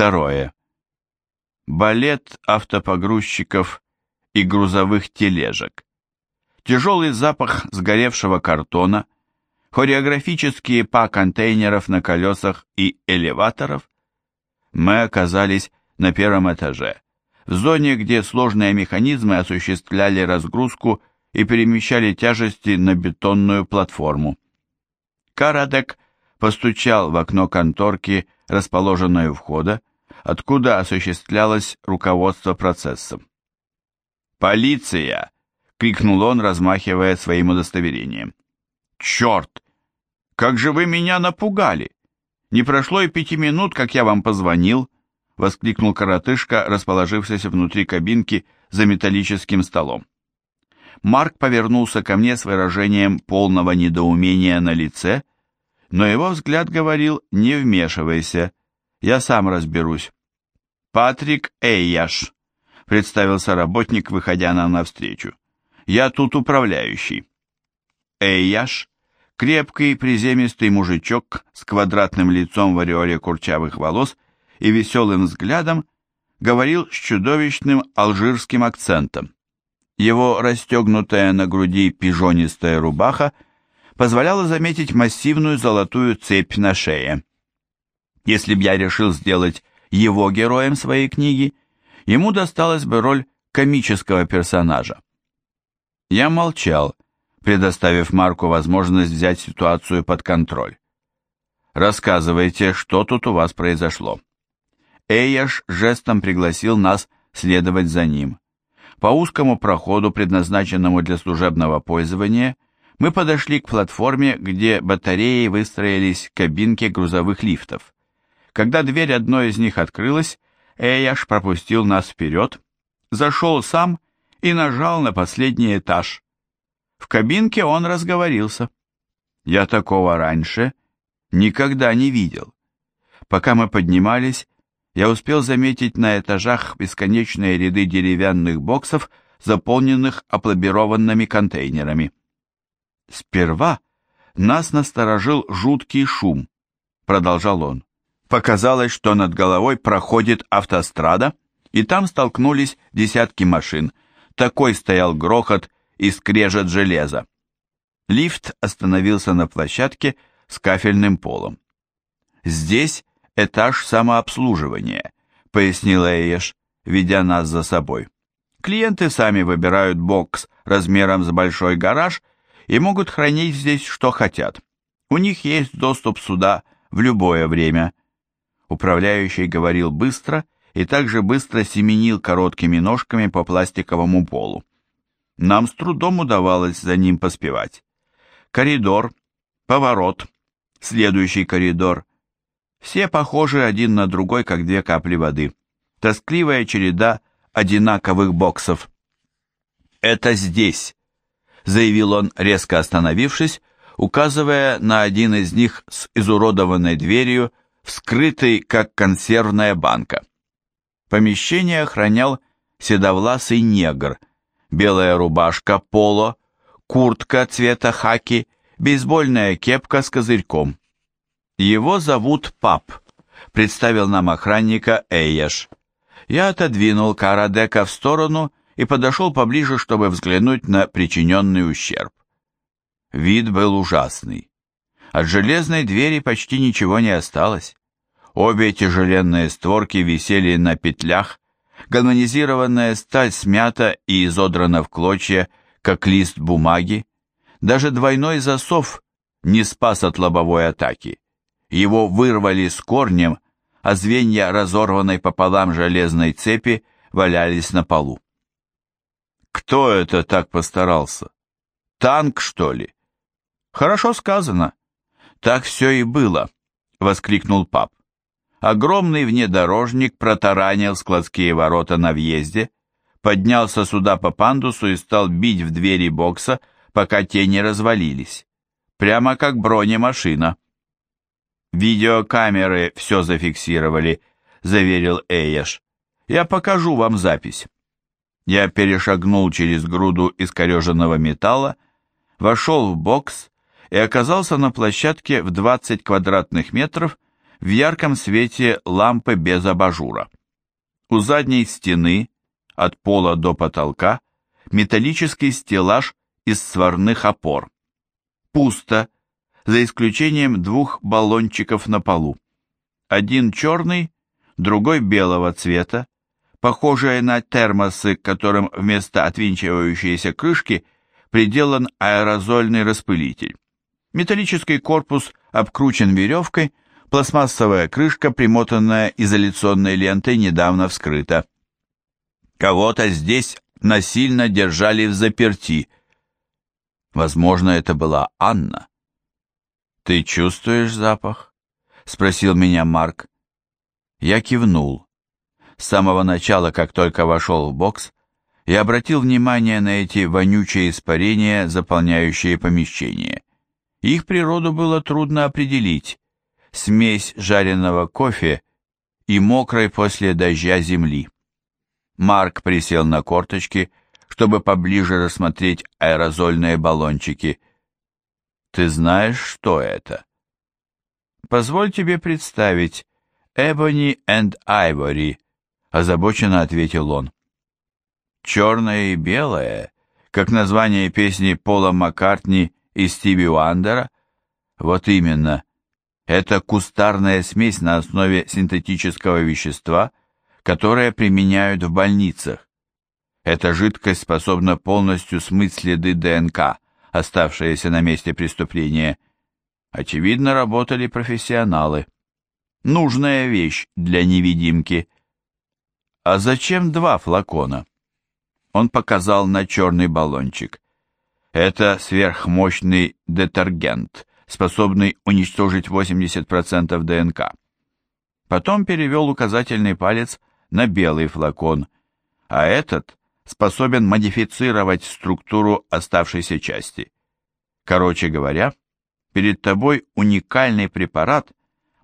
Второе. Балет автопогрузчиков и грузовых тележек. Тяжелый запах сгоревшего картона, хореографические па контейнеров на колесах и элеваторов. Мы оказались на первом этаже, в зоне, где сложные механизмы осуществляли разгрузку и перемещали тяжести на бетонную платформу. Карадек постучал в окно конторки, расположенной у входа, откуда осуществлялось руководство процессом. «Полиция!» — крикнул он, размахивая своим удостоверением. «Черт! Как же вы меня напугали! Не прошло и пяти минут, как я вам позвонил!» — воскликнул коротышка, расположившись внутри кабинки за металлическим столом. Марк повернулся ко мне с выражением полного недоумения на лице, но его взгляд говорил «не вмешивайся», я сам разберусь. Патрик Эйяш, представился работник, выходя нам навстречу. Я тут управляющий. Эйяш, крепкий приземистый мужичок с квадратным лицом в ореоле курчавых волос и веселым взглядом, говорил с чудовищным алжирским акцентом. Его расстегнутая на груди пижонистая рубаха позволяла заметить массивную золотую цепь на шее. Если б я решил сделать его героем своей книги, ему досталась бы роль комического персонажа. Я молчал, предоставив Марку возможность взять ситуацию под контроль. «Рассказывайте, что тут у вас произошло». Эйяш жестом пригласил нас следовать за ним. По узкому проходу, предназначенному для служебного пользования, мы подошли к платформе, где батареи выстроились кабинки грузовых лифтов. Когда дверь одной из них открылась, Эйяш пропустил нас вперед, зашел сам и нажал на последний этаж. В кабинке он разговорился. Я такого раньше никогда не видел. Пока мы поднимались, я успел заметить на этажах бесконечные ряды деревянных боксов, заполненных опломбированными контейнерами. Сперва нас насторожил жуткий шум, продолжал он. Показалось, что над головой проходит автострада, и там столкнулись десятки машин. Такой стоял грохот и скрежет железа. Лифт остановился на площадке с кафельным полом. «Здесь этаж самообслуживания», — пояснила Эеш, ведя нас за собой. «Клиенты сами выбирают бокс размером с большой гараж и могут хранить здесь что хотят. У них есть доступ сюда в любое время». Управляющий говорил быстро и также быстро семенил короткими ножками по пластиковому полу. Нам с трудом удавалось за ним поспевать. Коридор, поворот, следующий коридор. Все похожи один на другой, как две капли воды. Тоскливая череда одинаковых боксов. «Это здесь», — заявил он, резко остановившись, указывая на один из них с изуродованной дверью, вскрытый, как консервная банка. Помещение охранял седовласый негр, белая рубашка поло, куртка цвета хаки, бейсбольная кепка с козырьком. «Его зовут Пап», — представил нам охранника Эйеш. Я отодвинул Карадека в сторону и подошел поближе, чтобы взглянуть на причиненный ущерб. Вид был ужасный. А от железной двери почти ничего не осталось. Обе тяжеленные створки висели на петлях, Гармонизированная сталь смята и изодрана в клочья, как лист бумаги. Даже двойной засов не спас от лобовой атаки. Его вырвали с корнем, а звенья разорванной пополам железной цепи валялись на полу. Кто это так постарался? Танк, что ли? Хорошо сказано. Так все и было, воскликнул пап. Огромный внедорожник протаранил складские ворота на въезде, поднялся сюда по пандусу и стал бить в двери бокса, пока те не развалились. Прямо как бронемашина. «Видеокамеры все зафиксировали», — заверил Эйеш. «Я покажу вам запись». Я перешагнул через груду искореженного металла, вошел в бокс и оказался на площадке в 20 квадратных метров в ярком свете лампы без абажура. У задней стены, от пола до потолка, металлический стеллаж из сварных опор. Пусто, за исключением двух баллончиков на полу. Один черный, другой белого цвета, похожие на термосы, к которым вместо отвинчивающейся крышки приделан аэрозольный распылитель. Металлический корпус обкручен веревкой, пластмассовая крышка, примотанная изоляционной лентой, недавно вскрыта. Кого-то здесь насильно держали в заперти. Возможно, это была Анна. «Ты чувствуешь запах?» — спросил меня Марк. Я кивнул. С самого начала, как только вошел в бокс, я обратил внимание на эти вонючие испарения, заполняющие помещение. Их природу было трудно определить. Смесь жареного кофе и мокрой после дождя земли. Марк присел на корточки, чтобы поближе рассмотреть аэрозольные баллончики. «Ты знаешь, что это?» «Позволь тебе представить. Эбони энд Айвори», — озабоченно ответил он. «Черное и белое», как название песни Пола Маккартни и Стиви Уандера? Вот именно. Это кустарная смесь на основе синтетического вещества, которое применяют в больницах. Эта жидкость способна полностью смыть следы ДНК, оставшиеся на месте преступления. Очевидно, работали профессионалы. Нужная вещь для невидимки. А зачем два флакона? Он показал на черный баллончик. Это сверхмощный детергент, способный уничтожить 80% ДНК. Потом перевел указательный палец на белый флакон, а этот способен модифицировать структуру оставшейся части. Короче говоря, перед тобой уникальный препарат,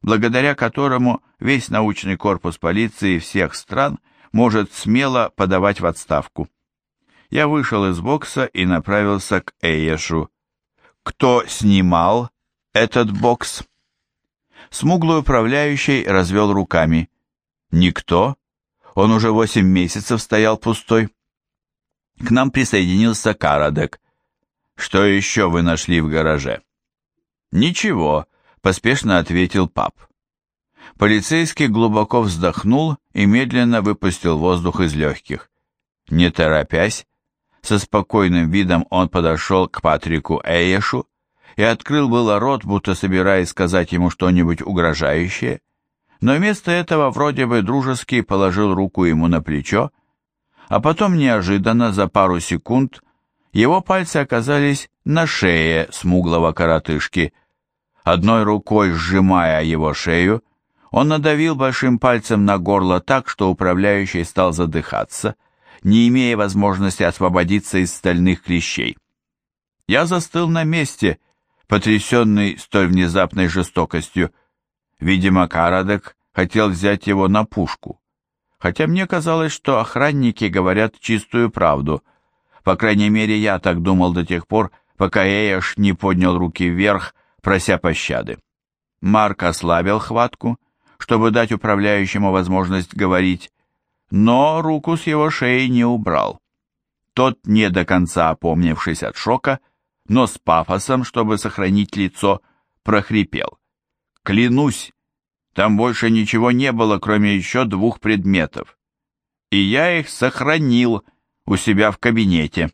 благодаря которому весь научный корпус полиции всех стран может смело подавать в отставку я вышел из бокса и направился к Эйешу. «Кто снимал этот бокс?» Смуглый управляющий развел руками. «Никто. Он уже восемь месяцев стоял пустой». К нам присоединился Карадек. «Что еще вы нашли в гараже?» «Ничего», — поспешно ответил пап. Полицейский глубоко вздохнул и медленно выпустил воздух из легких. Не торопясь, со спокойным видом он подошел к Патрику Эйешу и открыл было рот, будто собираясь сказать ему что-нибудь угрожающее, но вместо этого вроде бы дружески положил руку ему на плечо, а потом неожиданно за пару секунд его пальцы оказались на шее смуглого коротышки. Одной рукой сжимая его шею, он надавил большим пальцем на горло так, что управляющий стал задыхаться — не имея возможности освободиться из стальных клещей. Я застыл на месте, потрясенный столь внезапной жестокостью. Видимо, Карадек хотел взять его на пушку. Хотя мне казалось, что охранники говорят чистую правду. По крайней мере, я так думал до тех пор, пока Эйш не поднял руки вверх, прося пощады. Марк ослабил хватку, чтобы дать управляющему возможность говорить, но руку с его шеи не убрал. Тот, не до конца опомнившись от шока, но с пафосом, чтобы сохранить лицо, прохрипел. «Клянусь, там больше ничего не было, кроме еще двух предметов. И я их сохранил у себя в кабинете».